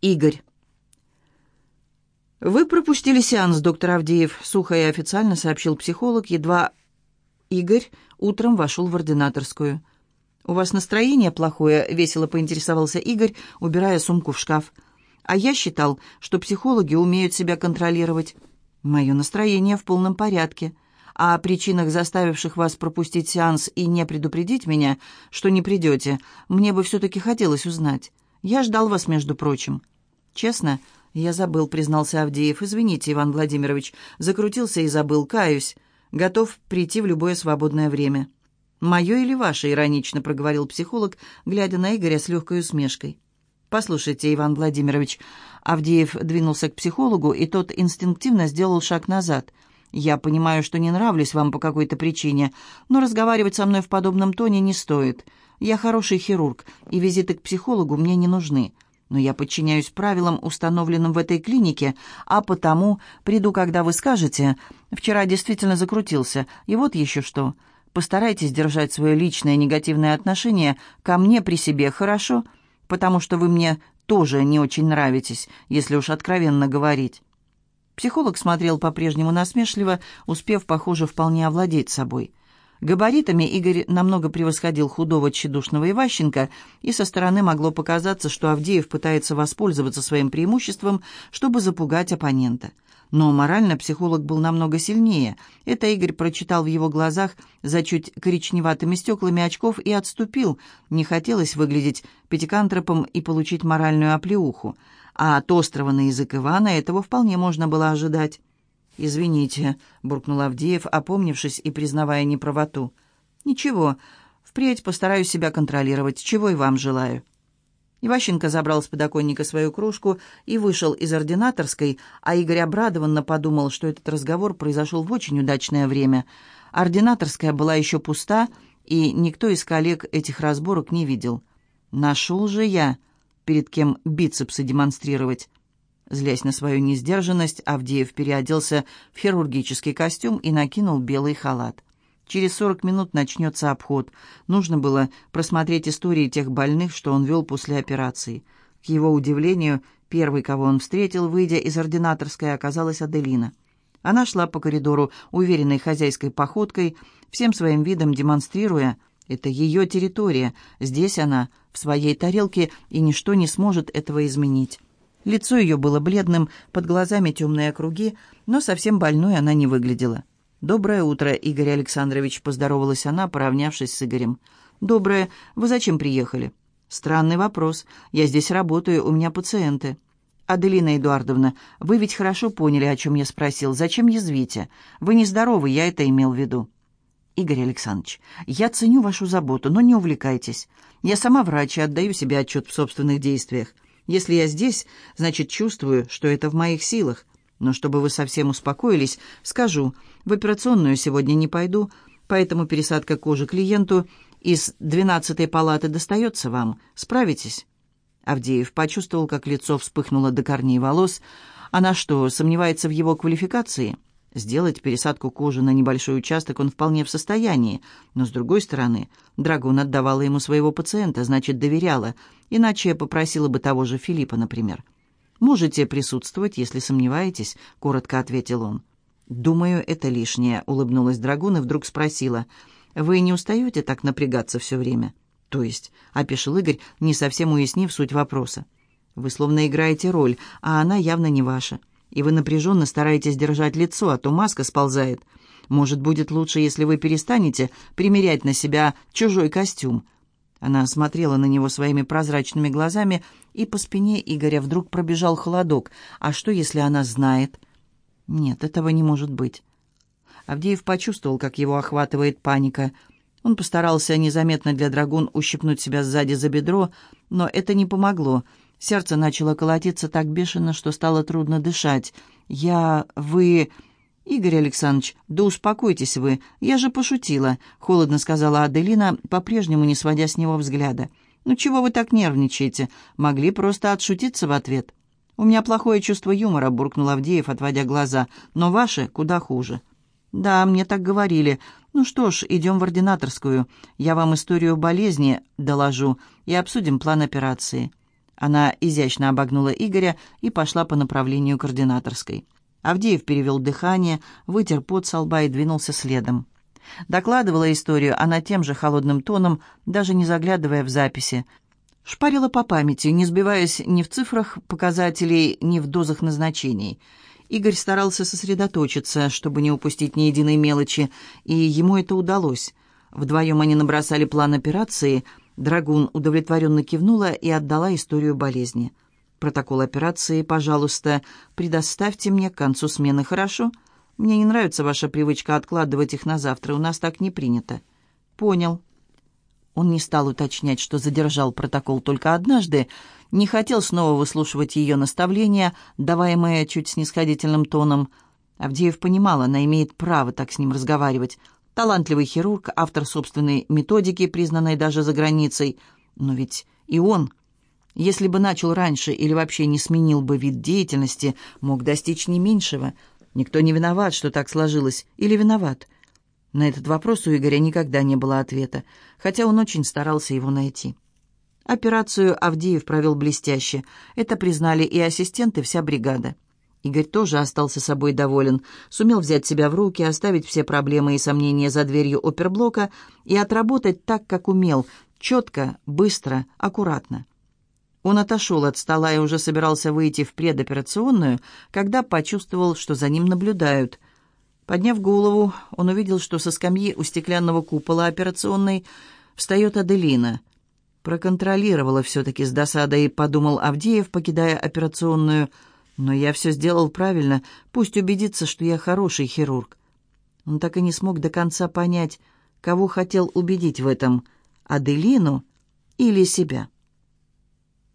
Игорь. «Вы пропустили сеанс, доктор Авдеев», — сухо и официально сообщил психолог, едва Игорь утром вошел в ординаторскую. «У вас настроение плохое?» — весело поинтересовался Игорь, убирая сумку в шкаф. «А я считал, что психологи умеют себя контролировать. Мое настроение в полном порядке. А о причинах, заставивших вас пропустить сеанс и не предупредить меня, что не придете, мне бы все-таки хотелось узнать. Я ждал вас, между прочим». «Честно?» «Я забыл», — признался Авдеев. «Извините, Иван Владимирович. Закрутился и забыл. Каюсь. Готов прийти в любое свободное время». «Мое или ваше?» — иронично проговорил психолог, глядя на Игоря с легкой усмешкой. «Послушайте, Иван Владимирович». Авдеев двинулся к психологу, и тот инстинктивно сделал шаг назад. «Я понимаю, что не нравлюсь вам по какой-то причине, но разговаривать со мной в подобном тоне не стоит. Я хороший хирург, и визиты к психологу мне не нужны но я подчиняюсь правилам, установленным в этой клинике, а потому приду, когда вы скажете. Вчера действительно закрутился, и вот еще что. Постарайтесь держать свое личное негативное отношение ко мне при себе, хорошо? Потому что вы мне тоже не очень нравитесь, если уж откровенно говорить». Психолог смотрел по-прежнему насмешливо, успев, похоже, вполне овладеть собой. Габаритами Игорь намного превосходил худого тщедушного Иващенко, и со стороны могло показаться, что Авдеев пытается воспользоваться своим преимуществом, чтобы запугать оппонента. Но морально психолог был намного сильнее. Это Игорь прочитал в его глазах за чуть коричневатыми стеклами очков и отступил. Не хотелось выглядеть пятикантропом и получить моральную оплеуху. А от острова на язык Ивана этого вполне можно было ожидать. «Извините», — буркнул Авдеев, опомнившись и признавая неправоту. «Ничего, впредь постараюсь себя контролировать, чего и вам желаю». Иващенко забрал с подоконника свою кружку и вышел из ординаторской, а Игорь обрадованно подумал, что этот разговор произошел в очень удачное время. Ординаторская была еще пуста, и никто из коллег этих разборок не видел. «Нашел же я, перед кем бицепсы демонстрировать». Злясь на свою несдержанность, Авдеев переоделся в хирургический костюм и накинул белый халат. Через сорок минут начнется обход. Нужно было просмотреть истории тех больных, что он вел после операции. К его удивлению, первой, кого он встретил, выйдя из ординаторской, оказалась Аделина. Она шла по коридору уверенной хозяйской походкой, всем своим видом демонстрируя, это ее территория, здесь она, в своей тарелке, и ничто не сможет этого изменить. Лицо ее было бледным, под глазами темные круги, но совсем больной она не выглядела. «Доброе утро, Игорь Александрович», — поздоровалась она, поравнявшись с Игорем. «Доброе. Вы зачем приехали?» «Странный вопрос. Я здесь работаю, у меня пациенты». «Аделина Эдуардовна, вы ведь хорошо поняли, о чем я спросил. Зачем язвите? Вы нездоровы, я это имел в виду». «Игорь Александрович, я ценю вашу заботу, но не увлекайтесь. Я сама врач и отдаю себе отчет в собственных действиях. Если я здесь, значит, чувствую, что это в моих силах. Но чтобы вы совсем успокоились, скажу, в операционную сегодня не пойду, поэтому пересадка кожи клиенту из двенадцатой палаты достается вам. Справитесь?» Авдеев почувствовал, как лицо вспыхнуло до корней волос. Она что, сомневается в его квалификации?» Сделать пересадку кожи на небольшой участок он вполне в состоянии, но, с другой стороны, Драгун отдавала ему своего пациента, значит, доверяла, иначе попросила бы того же Филиппа, например. «Можете присутствовать, если сомневаетесь», — коротко ответил он. «Думаю, это лишнее», — улыбнулась Драгун и вдруг спросила. «Вы не устаете так напрягаться все время?» «То есть», — опешил Игорь, не совсем уяснив суть вопроса. «Вы словно играете роль, а она явно не ваша и вы напряженно стараетесь держать лицо, а то маска сползает. Может, будет лучше, если вы перестанете примерять на себя чужой костюм». Она смотрела на него своими прозрачными глазами, и по спине Игоря вдруг пробежал холодок. «А что, если она знает?» «Нет, этого не может быть». Авдеев почувствовал, как его охватывает паника. Он постарался незаметно для драгун ущипнуть себя сзади за бедро, но это не помогло. Сердце начало колотиться так бешено, что стало трудно дышать. «Я... вы...» «Игорь Александрович, да успокойтесь вы, я же пошутила», — холодно сказала Аделина, по-прежнему не сводя с него взгляда. «Ну чего вы так нервничаете? Могли просто отшутиться в ответ». «У меня плохое чувство юмора», — буркнул Авдеев, отводя глаза, «но ваше куда хуже». «Да, мне так говорили. Ну что ж, идем в ординаторскую. Я вам историю болезни доложу и обсудим план операции». Она изящно обогнула Игоря и пошла по направлению координаторской. Авдеев перевел дыхание, вытер пот со лба и двинулся следом. Докладывала историю она тем же холодным тоном, даже не заглядывая в записи. Шпарила по памяти, не сбиваясь ни в цифрах показателей, ни в дозах назначений. Игорь старался сосредоточиться, чтобы не упустить ни единой мелочи, и ему это удалось. Вдвоем они набросали план операции. Драгун удовлетворенно кивнула и отдала историю болезни. «Протокол операции, пожалуйста, предоставьте мне к концу смены, хорошо? Мне не нравится ваша привычка откладывать их на завтра, у нас так не принято». «Понял». Он не стал уточнять, что задержал протокол только однажды, не хотел снова выслушивать ее наставления, даваемые чуть снисходительным тоном. Авдеев понимал, она имеет право так с ним разговаривать. Талантливый хирург, автор собственной методики, признанной даже за границей. Но ведь и он, если бы начал раньше или вообще не сменил бы вид деятельности, мог достичь не меньшего. Никто не виноват, что так сложилось. Или виноват? На этот вопрос у Игоря никогда не было ответа, хотя он очень старался его найти. Операцию Авдеев провел блестяще. Это признали и ассистенты, вся бригада. Игорь тоже остался собой доволен, сумел взять себя в руки, оставить все проблемы и сомнения за дверью оперблока и отработать так, как умел, четко, быстро, аккуратно. Он отошел от стола и уже собирался выйти в предоперационную, когда почувствовал, что за ним наблюдают. Подняв голову, он увидел, что со скамьи у стеклянного купола операционной встает Аделина. Проконтролировала все-таки с досадой, подумал Авдеев, покидая операционную – но я все сделал правильно, пусть убедится, что я хороший хирург. Он так и не смог до конца понять, кого хотел убедить в этом, Аделину или себя.